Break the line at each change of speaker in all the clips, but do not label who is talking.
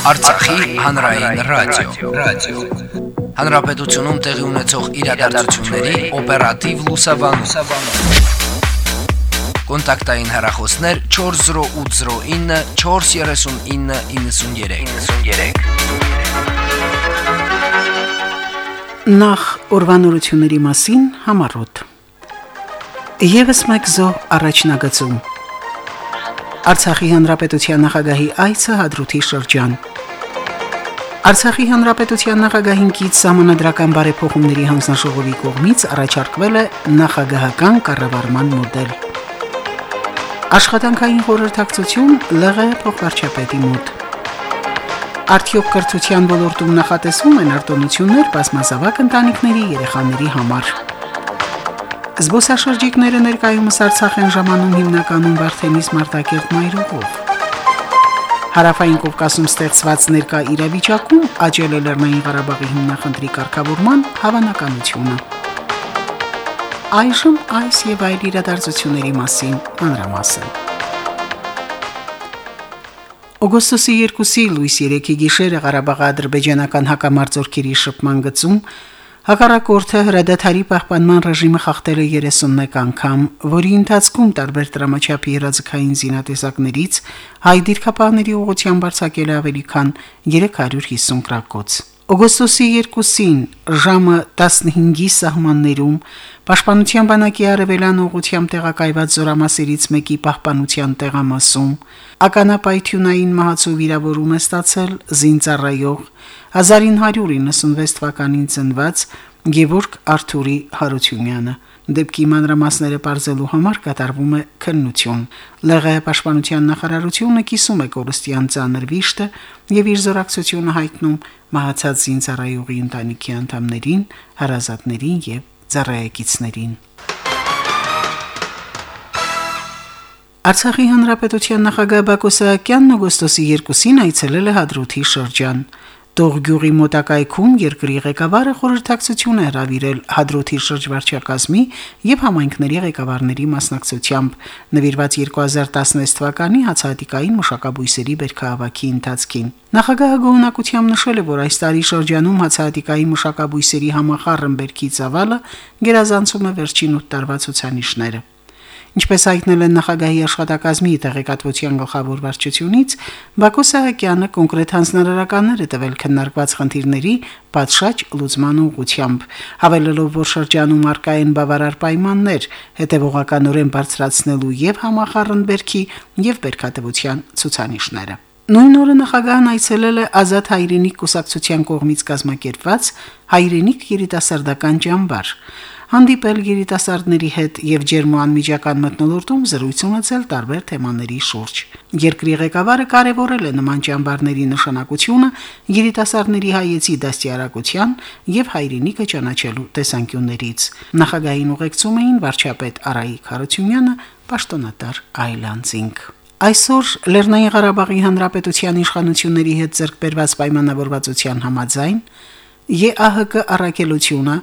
Արցախի հանրային ռադիո, ռադիո։ Հանրապետությունում տեղի ունեցող իրադարձությունների օպերատիվ լուսաբանում։ Կոնտակտային հեռախոսներ 40809 43993։ 93։
Նախ ուրվանորությունների մասին համառոտ։ Եվս մեկ զո առաջնագծում Արցախի հանրապետության նախագահի այցը հադրութի շրջան։ Արցախի հանրապետության նախագահին կից համանդրական բարեփոխումների հանձնաժողովի կողմից առաջարկվել է նախագահական կառավարման մոդել։ Աշխատանքային խորհրդակցություն ԼՂ փոխվարչապետի մոտ։ Արդյոք կրթության ոլորտում նախատեսվում են արտոնություններ բազմազավակ ընտանիքների երեխաների համար։ Զբոսաշրջիկները ներկայումս Արցախ են ժամանում հիմնականում Վարդենիս Մարտակերտ մայրուղով։ Հարավային Կովկասում ստեղծված ներկա իրավիճակում աճել է Լեռնային Ղարաբաղի հիմնախնդրի կարգավորման հավանականությունը։ Այժմ այս եւ այլ իրադարձությունների մասին մանրամասն։ Օգոստոսի 2-ի լույս 3-ի գիշերը Ղարաբաղի ադրբեջանական հակամարտությունների շփման գծում Հակառակորդը հրադադարի պահպանման ռեժիմը խախտել է 31 անգամ, որի ընթացքում տարբեր դրամաչափի երազկային զինատեսակներից հայ դիրքապահների ուղղությամբ արձակել ավելի քան 350 գրակոց։ Օգոստոսի 2-ին ժամը 15-ի սահմաններում Պաշտպանության բանակի արևելան ուղությամբ տեղակայված զորամասերից մեկի պահպանության տեղամասում ականապայթյունային մահացու վիրավորում է ստացել զինծառայող 1996 թվականին ծնված Գևորգ Արթուրի Հարությունյանը։ Դեպքի մանրամասները բարձելու համար կատարվում է քննություն։ ԼՂՀ պաշտպանության նախարարությունը կիսում է կորստյան ցաներ վիշտը եւ իր զորակցությունը հայտնում մահացած զինծառայողի ընտանիքի անդամներին, հարազատներին եւ ծառայեկիցներին։ Արցախի հանրապետության նախագահ Բակո Սահակյանն օգոստոսի 2-ին այցելել է Հադրութի շրջան։ Ստող գյուղի մոտակայքում երկրի ղեկավարը խորհրդակցություն է հրավիրել հադրոթի շրջվարչակազմի եւ համայնքների ղեկավարների մասնակցությամբ նվիրված 2016 թվականի հացահատիկային մշակաբույսերի բերքահավաքի ընթացքին։ Նախագահը գոհնակությամբ նշել է, որ այս տարի շրջանում հացահատիկային մշակաբույսերի համախառն բերքի ծավալը գերազանցում է վերջին 8 տարվա ցուցանիշները։ Ինչպես հայտնել են նախագահի աշխատակազմի տեղեկատվության գլխավոր վարչությունից, Բակո Սահակյանը կոնկրետ հանձնարարականներ է տվել քննարկված խնդիրների պատշաճ լուծման ուղղությամբ, հավելելով, որ շրջանում արկա են բավարար պայմաններ հետևողականորեն բարձրացնելու եւ համախառն բերքի եւ բերքատվության ցուցանիշները։ Նույն օրը նախագահն այցելել է Ազատ հայրենիք կուսակցության կողմից կազմակերպված հայրենիք երիտասարդական ճամբար հանդիպել երիտասարդների հետ եւ ջերմանմիջական մտնոլորտում զրույց ունեցել տարբեր թեմաների շուրջ։ Երկրի ղեկավարը կարևորել է նման ճամբարների նշանակությունը երիտասարդների հայեցի դաստիարակության եւ հայրենիքը ճանաչելու տեսանկյուններից։ Նախագահային ուղեկցում էին վարչապետ Արայիկ Խարությունյանը, պաշտոնատար Այլանդզինգ։ Այսօր Լեռնային Ղարաբաղի Հանրապետության իշխանությունների հետ ձեռքբերված պայմանավորվածության համաձայն ԵԱՀԿ առաքելությունը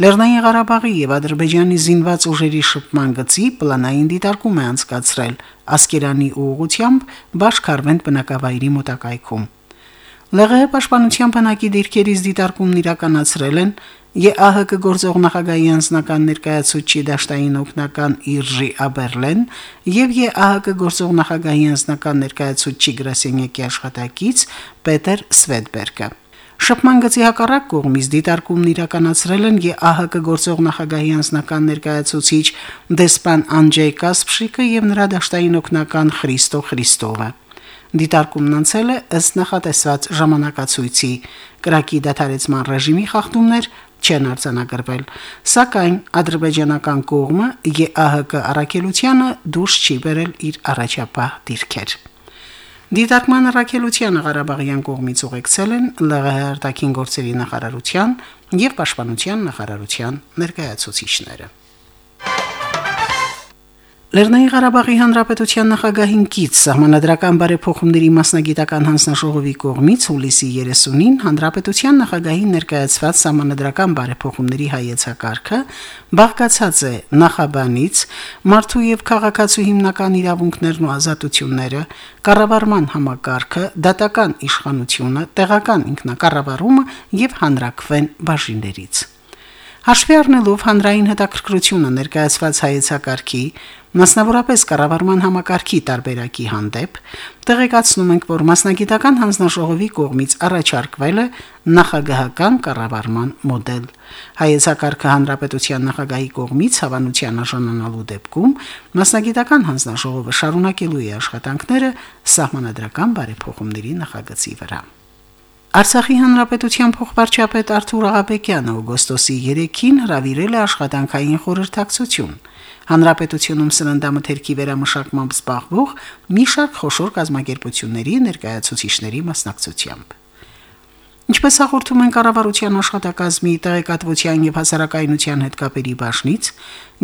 Լեռնային Ղարաբաղի եւ Ադրբեջանի զինված ուժերի շփման գծի պլանային դիտարկում է անցկացրել Ասկերանի ուղությամբ Բաշկարվենտ բնակավայրի մոտակայքում։ ԼՂՀ պաշտպանության բանակի դիրքերից դիտարկումն իրականացրել են ԵԱՀԿ գործող նախագահի անձնական ներկայացուցիչ դաշտային օգնական Իրժի Աբերլեն եւ ԵԱՀԿ գործող նախագահի անձնական ներկայացուցիչ Գրասենյակի աշխատակից Պետեր Սվետբերգը։ Շփման գծի հակառակ կողմից դիտարկումն իրականացրել են ԵԱՀԿ գործող նախագահի անձնական ներկայացուցիչ դեսպան Անջեյ Կասպշիկը եւ նրա դաշտային օգնական Խրիստո Խրիստովը։ Դիտարկումն անցել է ըստ նախատեսված ժամանակացույցի։ Կրակի դադարեցման ռեժիմի խախտումներ չեն արձանագրվել, սակայն ադրբեջանական կողմը ԵԱՀԿ առաքելությանը դուրս չի բերել իր առաջապահ դիրքեր։ Դիտարկման առաքելությանը Ղարաբաղյան կողմից ուղեկցել են ԼՂՀ արտաքին գործերի նախարարության եւ պաշտպանության նախարարության ներկայացուցիչները։ Լեռնային Ղարաբաղի Հանրապետության նախագահին կից սահմանադրական բարեփոխումների մասնագիտական հանձնաժողովի կողմից հուլիսի 30-ին Հանրապետության նախագահին ներկայացված սահմանադրական բարեփոխումների հայեցակարգը բաղկացած է նախաբանից մարդու եւ քաղաքացու հիմնական իրավունքներն ու ազատությունները, կառավարման համակարգը, դատական իշխանությունը, տեղական ինքնակառավարումը եւ հանրակրվեն բաժիններից։ Հաշվի առնելով հանրային հետաքրքրությունը ներկայացված հայեցակարգի, մասնավորապես կառավարման համակարգի տարբերակի հանդեպ, տեղեկացնում ենք, որ մասնագիտական հանձնաժողովի կողմից առաջարկվել է նախագահական կառավարման մոդել։ Հայեցակարգը հանրապետության նախագահի կողմից հավանության արժանանալու դեպքում մասնագիտական հանձնաժողովը շարունակելու է աշխատանքները սահմանադրական բարեփոխումների նախագծի վրա։ Արցախի հանրապետության փոխվարչապետ Արթուր Աղաբեկյանը օգոստոսի 3-ին հրավիրել է աշխատանքային խորհրդակցություն։ Հանրապետությունում սննդամթերքի վերամշակմամբ զբաղվող մի շարք խոշոր կազմակերպությունների ներկայացուցիչների մասնակցությամբ։ Ինչպես հաղորդում են կառավարության աշխատակազմի տեղեկատվության եւ հասարակայնության հետ կապերի բաժնից,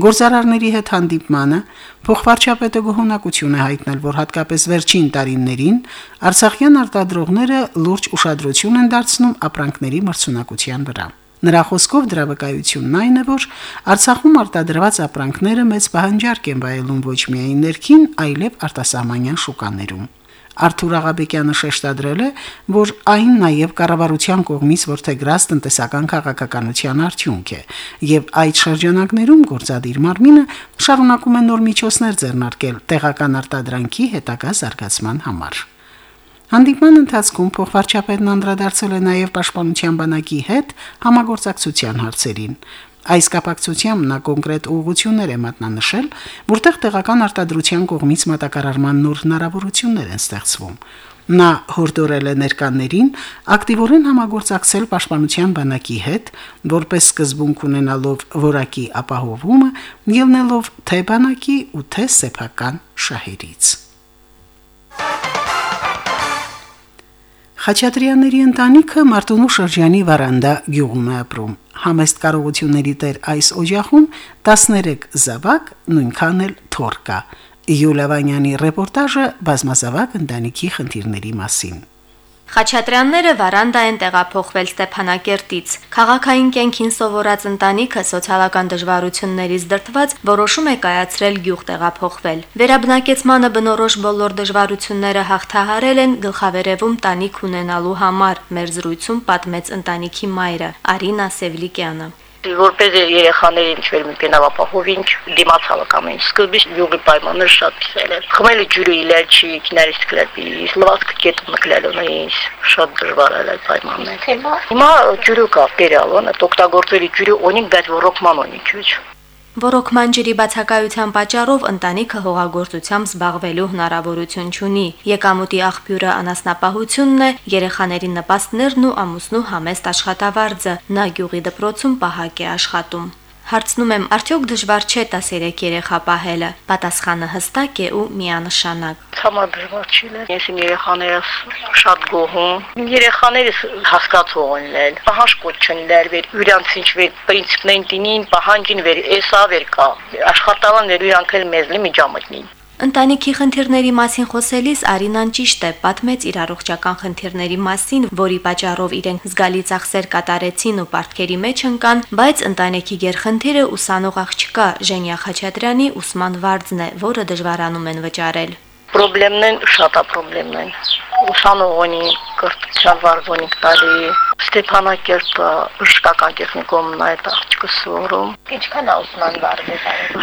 գործարարների հետ հանդիպմանը փոխվարչապետը գոհունակություն է հայտնել, որ հատկապես վերջին տարիներին Արցախյան արտադրողները լուրջ ուշադրություն են դարձնում ապրանքների մրցունակության վրա։ Նրա խոսքով դրա վկայությունն այն է, որ Արցախում արտադրված ապրանքները մեծ պահանջարկ են վայելում ոչ միայն ներքին, այլև արտասահմանյան շուկաներում։ Արթուր Աղաբեկյանը շեշտադրել է, որ այն նաև կառավարության կողմից ворթեգրած տնտեսական քաղաքականության արդյունք է, եւ այդ շրջանակներում գործադիր մարմինը շարունակում է նոր միջոցներ ձեռնարկել տեղական արտադրանքի հետագա զարգացման համար։ Հանդիպման ընթացքում փոխվարչապետն անդրադարձել է նաև պաշտպանության բանակի հետ համագործակցության հարցերին։ Այս կապակցությամբ նա կոնկրետ ուղղություններ է մատնանշել, որտեղ տեղական արտադրության կողմից մատակարարման նոր հնարավորություններ են ստեղծվում։ Նա հորդորել է ներկաներին ակտիվորեն համագործակցել Պաշտպանության բանակի հետ, որպես սկզբունք ունենալով որակի ապահովումը, ելնելով թե բանակի ու թե սեփական շահերից։ Խաչատրյանների ընտանիքը Մարտունու շրջանի Վարանդա գյուղում է ապրում համեստ կարողությունների տեր այս օջախում 13 զավակ, նույնքան էլ թոր կա։ Յուլիա Վանյանի ռեպորտաժը բազմազավակ ընտանիքի խնդիրների մասին։
Խաչատրյանները վարանդա են տեղափոխվել Ստեփանակերտից։ Խաղաղային կենքին սովորած ընտանիքը սոցիալական դժվարություններից դրթված որոշում է կայացրել գյուղ տեղափոխվել։ Վերաբնակեցմանը բնորոշ բոլոր դժվարությունները հաղթահարել են գլխավերևում տանիք ունենալու համար, մեր զրույցում պատմեց ընտանիքի մայրը Արինա Սևլիկյանը
որպես երեխաների ինչ որ մտնավ ապահովինչ դիմացավ կամեն սկզբից յուղի պայմաններ շատ պիսել է խմելի ջուրի իլեր չի քիներիս կլեպի լվացք կետ մկլելոնը ինձ շատ դժվար է այդ պայմաններ հիմա ջուրը կա բերալոնը օգտագործելի ջուրի ունի բայց ռոկման ունի ջուր
Ռոկման ջրի բացակայության պատճառով ընտանիքը հողագործությամբ զբաղվելու հնարավորություն չունի։ Եկամուտի աղբյուրը անասնապահությունն է, երեխաների նպաստներն ու ամուսնու համեստ աշխատավարձը։ Նա գյուղի դպրոցում պահակ է աշխատում։ Հարցնում եմ, արդյոք դժվար չէ 13 երեխա պահելը։ Պատասխանը հստակ է ու միանշանակ։
Համա դժվար լեր։ Ես իմ երեխաներս շատ գոհում։ Երեխաներս հասկացող են լել։ Պահաշկոտ չեն լեր վեր, յուրանց ինչ վեր պրինցիպներն տինին, պահանջին վեր, էսա վեր կա։ Աշխատալան վեր յուրանք էլ մեզ լի միջամտնին։
Ընտանիքի խնդիրների մասին խոսելիս Արինան ճիշտ է, պատմեց իր առողջական խնդիրների մասին, որի պատճառով իրենք զգալի ծախսեր կատարեցին ու պարտքերի մեջ ընկան, բայց ընտանիքի գերխնդիրը ուսանող աղջկա Ժենյա Խաչատրյանի ուսման վարձն է, որը դժվարանում են վճարել։
Պրոբլեմն շատ է պրոբլեմն։ Ուսանողոնի կրթության վարձոնի տալի Ստեփանակերտը բժշկական տեխնիկումն այդ աղջկը սովորում։ Ինչքան է ուսման վարձը։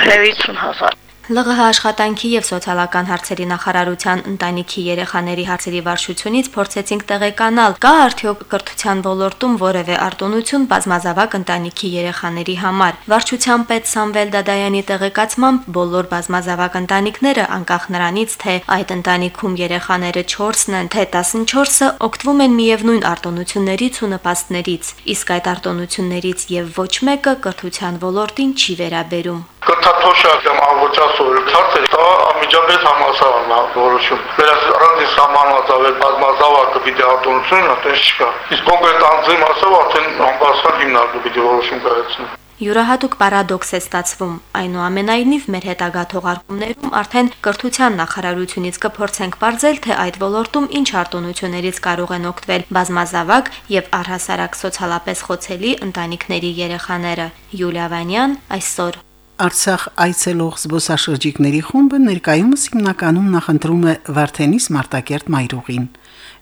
50000
ԼՂՀ աշխատանքի եւ սոցիալական հարցերի նախարարության ընտանիքի երեխաների հարցերի վարչությունից փորձեցինք տեղեկանալ, կա արդյոք կրթության ոլորտում որևէ արտոնություն բազմազավակ ընտանիքի երեխաների համար։ Վարչության պետ Սամվել Դադայանի տեղեկացմամբ բոլոր բազմազավակ ընտանիքները անկախ նրանից, թե այդ ընտանիքում երեխաները 4-ն են, թե 14-ը օգտվում են միևնույն արտոնություններից ու նպաստներից, իսկ այդ արտոնություններից եւ ոչ մեկը կրթության ոլորտին չի վերաբերում
կրթաթոշը կամ աղոճասորը ցածր դա անմիջապես համասարանն է որոշում։ Վերաս առանց սահմանված ավել բազմազավակը պիտի արտոնությունը այդպես չկա։ Իսկ կոնկրետ անձի մասով արդեն համբարձան հիմնարկը պիտի որոշում կայացնի։
Յուրահատուկ պարադոքս է ստացվում։ Այնուամենայնիվ մեր հետագա թողարկումներում արդեն կրթության նախարարությունից կփորձենք ողջել, թե այդ ոլորտում ինչ արտոնություններից կարող են օգտվել բազմազավակ եւ առհասարակ սոցիալապես խոցելի ընտանիքների երեխաները։ Յուլիա Վանյան այսօր
Արցախ այցելող զբոսաշրջիկների խումբը ներկայումս հիմնականում նախընտրում է Վարդենիս Մարտակերտ Մայրուղին։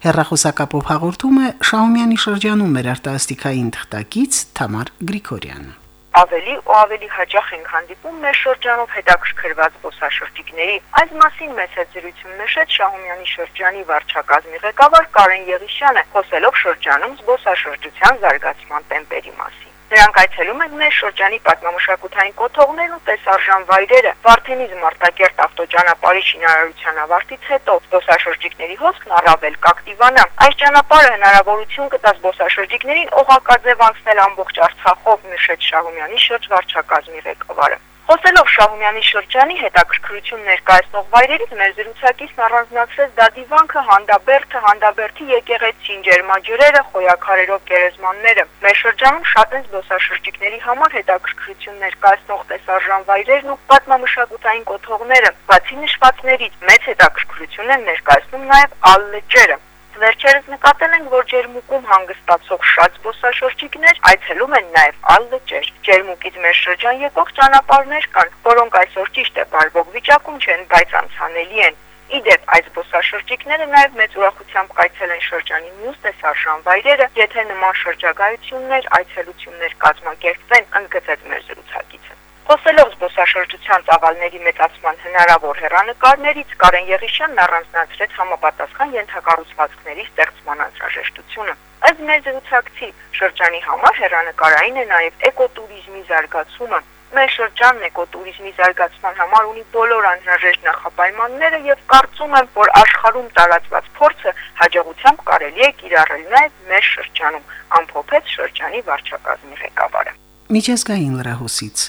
Հերրախոսակապով հաղորդում է Շաումյանի շրջանում մեր արտասթիկային թղթակից Թամար Գրիգորյանը
ավելի ու ավելի հաճախ ենք հանդիպում մեր շրջանով հետաքրքրված զբոսաշրջիկների։ Այս մասին մեծ զրույցում նշեց Շահումյանի շրջանի վարչակազմի ղեկավար Կարեն Եղիշյանը, խոսելով շրջանում զբոսաշրջության զարգացման տեմպերի մասին։ Նրանք այցելում են մեր շրջանի պատմամշակութային կոթողներն ու տեսարժան վայրերը։ Վարդենիզ Մարտակերտ ավտոճանապարհի շինարարության ավարտից հետո զբոսաշրջիկների հոսքն առավել կակտիվանա։ Այս ճանապարհը հնարավորություն կտա զբոսաշրջիկներին օղակաձև անցնել ամբողջ Արցախով, նշեց Շահումյանի շրջվարչակազմի ղեկավարը։ Խոսելով Շահումյանի շրջանի հետաքրքրություն ներկայացնող վայրերից մեր զրուցակիցն առանձնացրեց Դադիվանքը, Հանդաբերդը, Հանդաբերդի եկեղեցին, ջերմաջրերը, խոյակարերով գերեզմանները։ Մեր շրջանում շատ են զբոսաշրջիկների համար հետաքրքրություն ներկայացնող տեսարժան վայրերն ու պատմամշակութային կոթողները։ Բացի նշվածներից մեծ հետաքրքրություն են ներկայացնում նաև ալլեջերը։ Վերջերս նկատել ենք, որ Ջերմուկում հանգստացող շատ զբոսաշրջիկներ այցելում են նաև Ալլեջեր։ Ջերմուկից մեր շրջան եկող ճանապարհներ կան, որոնք այսօր ճիշտ է բարվող վիճակում չեն, բայց անցանելի են։ Իդեպ այս զբոսաշրջիկները նաև մեծ ուրախությամբ կայցել են շրջանի մյուս տեսարժան վայրերը, եթե նման շրջագայություններ, այցելություններ կազմակերպվեն, ընդգծեց մեր զրուցակիցը։ Խոսելով զբոսաշրջության ծավալների մեծացման հնարավոր հերանեկարներից Կարեն Եղիշյանն առանձնացրեց համապատասխան ենթակառուցվածքների ստեղծման անհրաժեշտությունը։ Ըստ մեր զրուցակցի շրջանի համար հերանեկարային է նաև էկոտուրիզմի զարգացումը։ Մեր շրջանն էկոտուրիզմի զարգացման համար ունի բոլոր անհրաժեշտ նախապայմանները եւ կարծում եմ, որ աշխարհում տարածված փորձը հաջողությամբ կարելի է կիրառել նաեւ մեր շրջանում, ամփոփեց շրջանի վարչակազմի ղեկավարը։
Միջազգային լրահոսից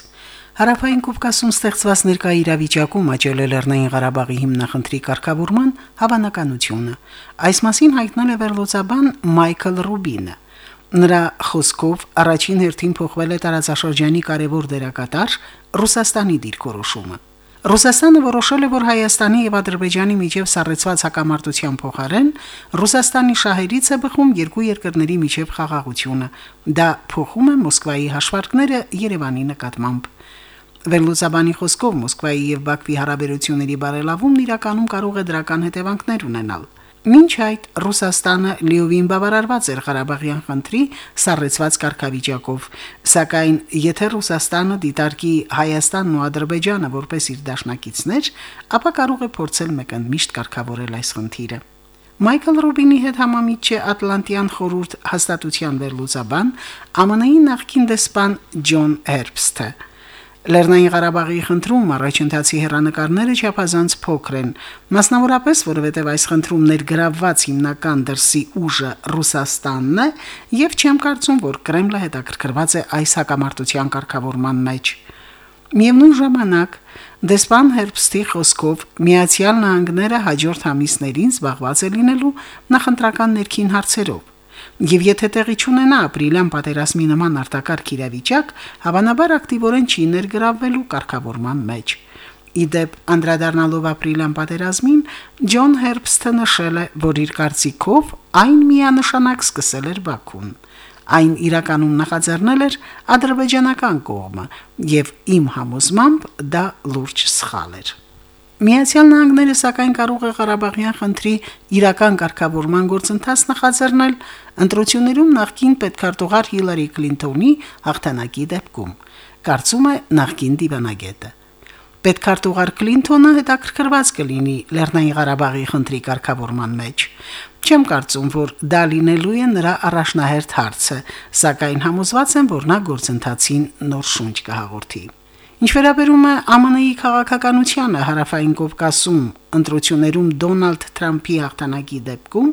Հարավային Կովկասում ստեղծված ներկայ իրավիճակում աճել է Լեռնային Ղարաբաղի հիմնախնդրի կարգավորման հավանականությունը։ Այս մասին հայտնել է վերլուծաբան Մայքլ Ռուբինը։ Նրա խոսքով առաջին հերթին փոխվել է տարածաշրջանի կարևոր դերակատար Ռուսաստանի դիրքորոշումը։ Ռուսաստանը որոշել է, որ Հայաստանի եւ Ադրբեջանի միջև սառեցված հակամարտության փոխարեն Ռուսաստանի շահերից է բխում երկու երկրների միջև խաղաղությունը։ Դա փոխում է Մոսկվայի հաշվարկները Երևանի նկատմամբ։ Վերլուծաբանի խոսքով Մոսկվայի եւ Բաքվի հարաբերությունների բարելավումն իրականում կարող է դրական հետևանքներ ունենալ։ Մինչ այդ Ռուսաստանը լիովին բավարարված էր Ղարաբաղյան խնդրի սառեցված կարգավիճակով, սակայն եթե Ռուսաստանը դիտարկի Հայաստանն ու Ադրբեջանը որպես իր դաշնակիցներ, ապա կարող է փորձել մեկընդմիշտ կարգավորել այս խնդիրը։ Մայքլ Ռոբինի հետ համամիջ է Ատլանտյան խորհուրդ հաստատության վերլուծաբան ԱՄՆ-ի նախկին դեսպան Ջոն Հերբսթը։ Լեռնային Ղարաբաղի խնդրում առաջընթացի հերանեկարները չափազանց փոքր են, մասնավորապես որովհետև այս խնդրում ներգրավված հիմնական դրսի ուժը Ռուսաստանն է, եւ չեմ կարծում, որ Կրեմլը հետաքրքրված է այս հակամարտության կարգավորման մեջ։ Միևնույն ժամանակ դեսպան Հերբստի խոսքով Միացյալ Նահանգները հաջորդ ամիսներին զբաղված է լինելու նախընտրական ներքին հարցերով Եվ եթե տեղի չունենա ապրիլյան պատերազմի նման արտակարգ իրավիճակ, հավանաբար ակտիվորեն չի ներգրավվելու կարգավորման մեջ։ Իդեպ անդրադառնալով ապրիլյան պատերազմին, Ջոն Հերբսթը նշել է, որ իր կարծիքով այն միանշանակ սկսել էր Բաքուն։ Այն իրականում նախաձեռնել էր ադրբեջանական կողմը, եւ իմ համոզմամբ դա լուրջ սխալ էր։ Միացյալ Նահանգները սակայն կարող է Ղարաբաղյան խնդրի իրական կարգավորման գործընթաց նախաձեռնել ընտրություններում նախկին պետքարտուղար Հիլարի Քլինթոնի հաղթանակի դեպքում, կարծում է նախկին դիվանագետը։ Պետքարտուղար Քլինթոնը հետաքրքրված կլինի Լեռնային Ղարաբաղի խնդրի կարգավորման մեջ։ Չեմ կարծում, որ դա լինելու է նրա առաջնահերթ հարցը, սակայն համոզված եմ, որ նա գործընթացին նոր շունչ կհաղորդի։ Ինչ վերաբերում է ԱՄՆ-ի քաղաքականությանը հարավային Կովկասում ընտրություններում Դոնալդ Թրամփի հաղթանակի դեպքում,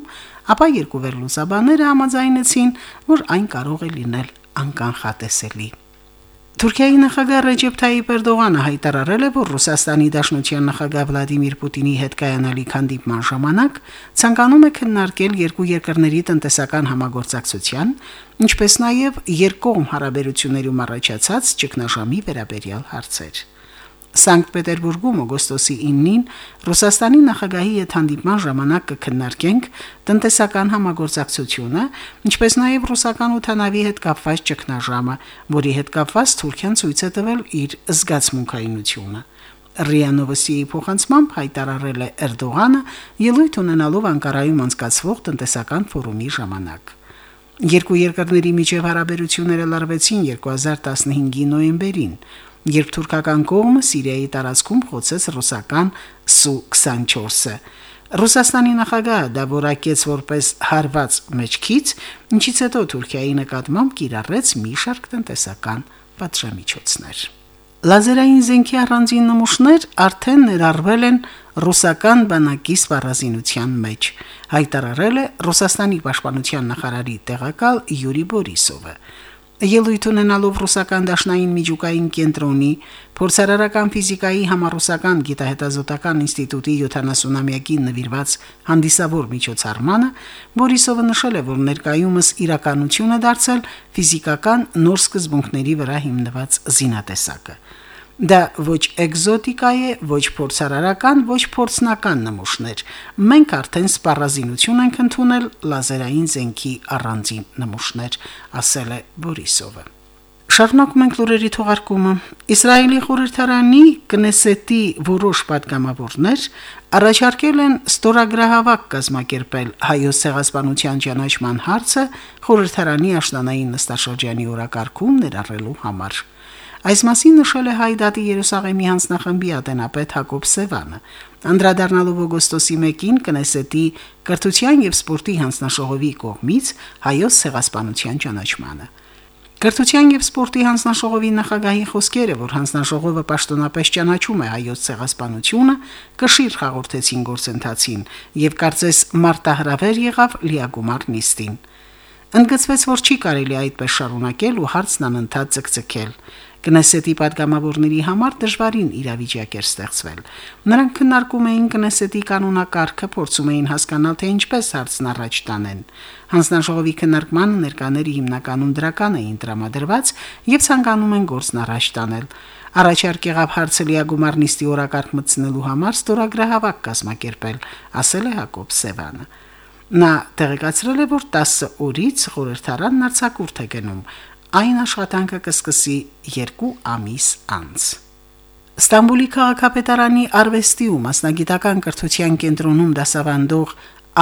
ապա երկու վերլուծաբանները համաձայնեցին, որ այն կարող է լինել անկանխատեսելի։ Թուրքիայի նախագահ Ռեջեփ Թայիպ Էրդողանը հայտարարել է, որ Ռուսաստանի Դաշնության նախագահ Վլադիմիր Պուտինի հետ կայանալի հանդիպման ժամանակ ցանկանում է քննարկել երկու երկրների տնտեսական համագործակցության, ինչպես նաև երկկողմ հարաբերություններում առաջացած ճգնաժամի վերաբերյալ հարցեր։ Սանկտ Պետերբուրգում օգոստոսի 9-ին Ռուսաստանի նախագահի հետ հանդիպման ժամանակ կքննարկենք տնտեսական համագործակցությունը, ինչպես նաև ռուսական օթանավի հետ կապված ճգնաժամը, որի հետ կապված Թուրքիան ցույց է տվել իր զգացմունքայինությունը։ ՌԻԱ Նովոստիի փոխանցմամբ հայտարարել է Էրդողանը ելույթ ունենալով Անկարայում անցկացվող տնտեսական ֆորումի ժամանակ։ Երկու երկրների միջև հարաբերությունները լարվեցին 2015-ի նոյեմբերին երբ թուրքական կողմը Սիրիայի տարածքում խոցեց ռուսական Սու-24-ը։ Ռուսաստանի նախագահը դա որակեց որպես հարված մեջքից, ինչից հետո Թուրքիայի նկատմամբ կիրառեց մի շարք տնտեսական պատժամիջոցներ։ Լազերային զենքի առանձին նմուշներ արդեն ներառվել են ռուսական բանակի սպառազինության մեջ, հայտարարել է Ռուսաստանի պաշտպանության նախարարի տեղակալ Յուրի Բորիսովը ելույթ ունենալով ռուսական դաշնային միջուկային կենտրոնի փորձարարական ֆիզիկայի համառուսական գիտահետազոտական ինստիտուտի 70-ամյակին նվիրված հանդիսավոր միջոցառմանը Բորիսովը նշել է, որ ներկայումս իրականություն է դարձել ֆիզիկական նոր սկզբունքների վրա հիմնված զինատեսակը։ Դա ոչ էկզոտիկա է, ոչ փորձարարական, ոչ փորձնական նմուշներ։ Մենք արդեն սպառազինություն ենք ընդունել լազերային զենքի առանձին նմուշներ, ասել է Բորիսովը։ Շարունակում ենք լուրերի թողարկումը։ Իսրայելի խորհրդարանի կնեսետի որոշ պատգամավորներ առաջարկել են ստորագրահավաք կազմակերպել հայոց ցեղասպանության ճանաչման հարցը խորհրդարանի աշնանային նստաշրջանի օրակարգում ներառելու համար։ Այս մասին նշել է Հայդատի Երուսաղեմի հանձնախմբի ատենապետ Հակոբ Սևանը։ Անդրադառնալով օգոստոսի 1-ին կնեսետի կրթության եւ սպորտի հանձնաշողովի կողմից հայոց ցեղասպանության ճանաչմանը։ Կրթության եւ սպորտի հանձնաշողովի նախագահի խոսքերը, որ հանձնաշողովը պաշտոնապես ճանաչում է հայոց ցեղասպանությունը, կշիռ հաղորդեցին գործընթացին եւ կարծես մարտահրավեր եղավ լիագումար նիստին։ Ընդգծվեց, որ չի կարելի այդպես շարունակել ու հարցն անընդհատ ցկցկել։ Կնեսետի падգամավորների համար դժվարին իրավիճակ էր ստեղծվել։ Նրանք քննարկում էին կնեսետի կանոնակարգը, փորձում էին հասկանալ, թե ինչպես հարցն առաջ տանեն։ Հանձնաժողովի քննարկման ներկաները հիմնականում դրական էին տրամադրված եւ ցանկանում են գործն առաջ տանել։ Առաջարկ եղավ հարցելիա գումարնիստի օրակարգ մտցնելու համար ստորագրահավաք կազմակերպել, ասել է Հակոբ Սևանը։ Նա տեղեկացրել է, որ 10 օրից խորհրդարանն արձակուրդ է գնում, այն աշխատանքը կսկսի 2 ամիս անց։ Ստամբուլի քաղաքապետարանի արվեստի ու մասնագիտական կրթության կենտրոնում դասավանդող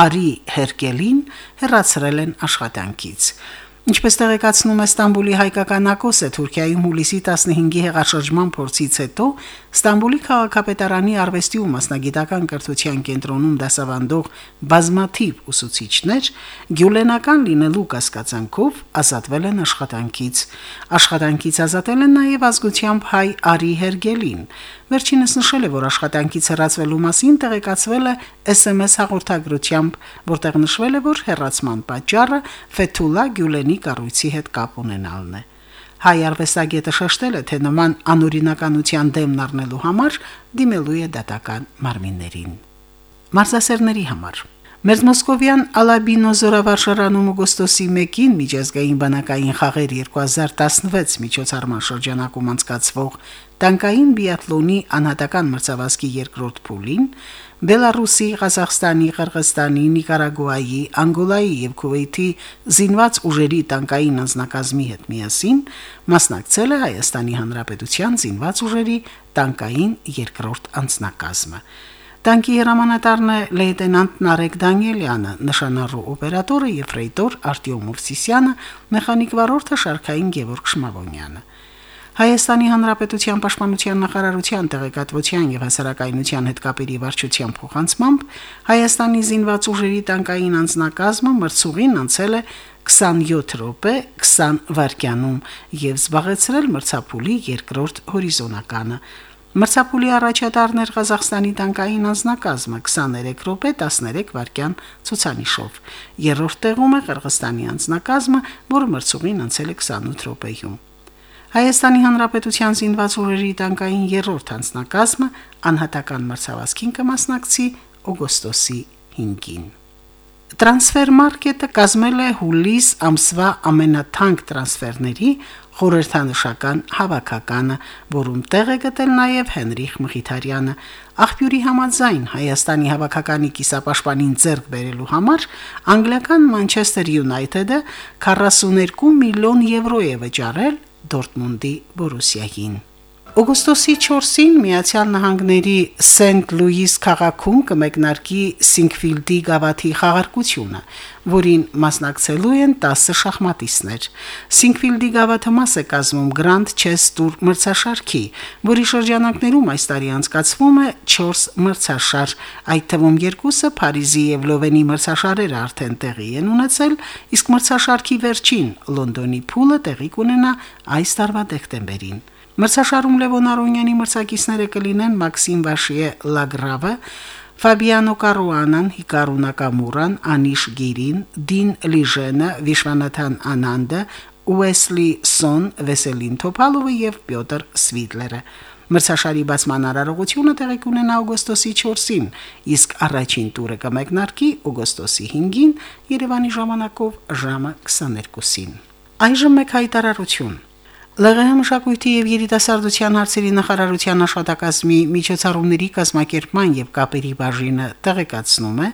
Արի Հերկելին հերացրել են աշխատանքից։ Ինչպես տեղեկացնում է Ստամբուլի հայկական ակոսը Թուրքիայում հուլիսի 15-ի հեղաշրջման փորձից հետո Ստամբուլի քաղաքապետարանի արվեստի ու մասնագիտական կրթության կենտրոնում դասավանդող բազմաթիվ ուսուցիչներ գյուլենական լինելու կասկածանքով ազատվել են աշխատանքից։ Աշխատանքից ազատել են նաև ազգությամբ հայ Արի Հերգելին, Վերջինս նշել է, որ աշխատանքից հեռացվելու մասին տեղեկացվել է SMS հաղորդագրությամբ, որտեղ նշվել է, որ հեռացման պատճառը Ֆեթուլա Գյուլենի կառույցի հետ կապ ունենալն է։ Հայ արվեստագետը շեշտել է, թե նման անօրինականության դեմն առնելու համար դիմելու է դատական մարմիններին։ Մարզասերների համար. Մեր Մոսկովյան Ալաբինո զորավարժարանում օգոստոսի 1-ին միջազգային բանակային խաղեր 2016 միջոցառման շրջանակում անցկացվող տանկային բիաթլոնի անհատական մրցավազքի երկրորդ փուլին Բելարուսի, Ղազախստանի, Qirgizstani, Նիկարագուայի, Անգոլայի եւ Քուվեյթի զինված ուժերի տանկային անձնակազմի հետ միասին մասնակցել է Հայաստանի Հանրապետության զինված ուժերի տանկային երկրորդ անձնակազմը։ Տանկի հրամանատարն է լեյտենանտ Նարեկ Դանիելյանը, նշանառու օպերատորը Եֆրեյտոր Արտյոմ Մուրսիսյանը, մեխանիկ վարորդը Շարքային Գևորգ Շմավոնյանը։ Հայաստանի Հանրապետության Պաշտպանության նախարարության տեղեկատվության եւ հասարակայնության հետ կապերի վարչության փոխանցմամբ Հայաստանի զինված ուժերի տանկային անձնակազմը մրցուղին անցել է 27 րոպե 20 վայրկյանում եւ զբաղեցրել մրցափուլի երկրորդ հորիզոնականը։ Մրցապոլի առաջատարներ Ղազախստանի տանկային անձնակազմը 23 րոպե 13 վայրկյան ցուցանիշով։ Երրորդ տեղում է Qirgizstani անձնակազմը, որը մրցուղին անցել է 28 րոպեյում։ Հայաստանի Հանրապետության զինված ուժերի տանկային երրորդ անձնակազմը անհատական մրցավազքին կմասնակցի օգոստոսի 5-ին։ Տրանսֆեր մարքետը կազմել է հուլիս ամսվա ամենաթանկ տրանսֆերների խորհրդանշական հավաքականը, որում տեղ է գտել նաև Հենրիխ Մխիթարյանը։ Աղբյուրի համաձայն Հայաստանի հավաքականի կիսապաշտպանին ձեռք բերելու համար անգլիական Մանչեսթեր Յունայթեդը 42 միլիոն եվրո է վճարել Dortmund'i Borussia Օգոստոսի 4-ին Միացյալ Նահանգների Սենթ Լուիս քաղաքում կմեկնարկի Սինկֆիլդի գավաթի խաղարկությունը, որին մասնակցելու են 10 շախմատիստներ։ Սինկֆիլդի գավաթը մաս է կազմում Grand Chess Tour մրցաշարքի, որի շրջանակներում այս տարի անցկացվում է 4 մրցաշար, այդ թվում երկուսը Փարիզի եւ Լովենի մրցաշարերը արդեն տեղի են ունեցել, իսկ մրցաշարքի վերջին Լոնդոնի փուլը տեղի կունենա այս տարվա դեկտեմբերին։ Մրցաշարում Լևոն Արոնյանի մրցակիցները կլինեն Մաքսիմ Վաշիե Լագրավը, Ֆաբիանո Կարուանան, Հիկարու Նակամուրան, Անիշ Գիրին, Դին Լիժենը, Վիշվանաթան Անանդը, Ուեսլի Սոն, Վեսելին Թոփալովը եւ Պյոտր Սվիդլերը։ Մրցաշարի բացման արարողությունը տեղի կունենա օգոստոսի 4-ին, իսկ առաջին տուրը կմեկնարկի օգոստոսի 5-ին Երևանի ժամանակով ժամը 22-ին։ Այժմ մեկ հայտարարություն։ ԼՂՀ մշակույթի եւ երիտասարդության հարցերի նախարարության աշխատակազմի միջոցառումների կազմակերպման եւ կապերի բաժինը տեղեկացնում է,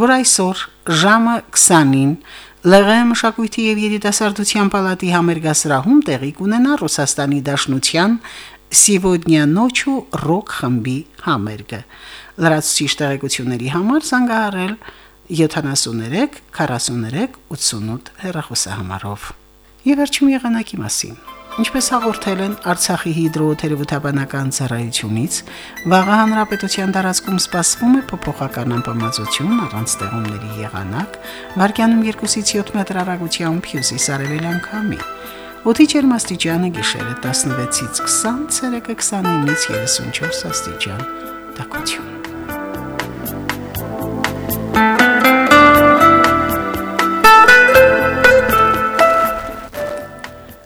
որ այսօր ժամը 20-ին ԼՂՀ մշակույթի եւ երիտասարդության պալատի համերգասրահում տեղի կունենա Ռուսաստանի Դաշնության Սիվոդնյա նոչու ռոք խմբի համերգը։ Լրացուցիչ տեղեկությունների համար զանգահարել 73 43 88 հեռախոսահամարով։ Եվ վերջում եղանակի մասին։ Ինչպես հաղորդել են Արցախի հիդրոթերապևտաբանական ծառայությունից, վաղը հանրապետության տարածքում սպասվում է փոփոխական անբավարարություն առանց ստեղումների եղանակ, վարկյանում 2-ից 7 մետր հեռագությամբ հյուսիս-արևելյան քամի։ Օդի ջերմաստիճանը գիշերը 16-ից 20, ցերեկը 29-ից 34 աստիճան։ Տակություն։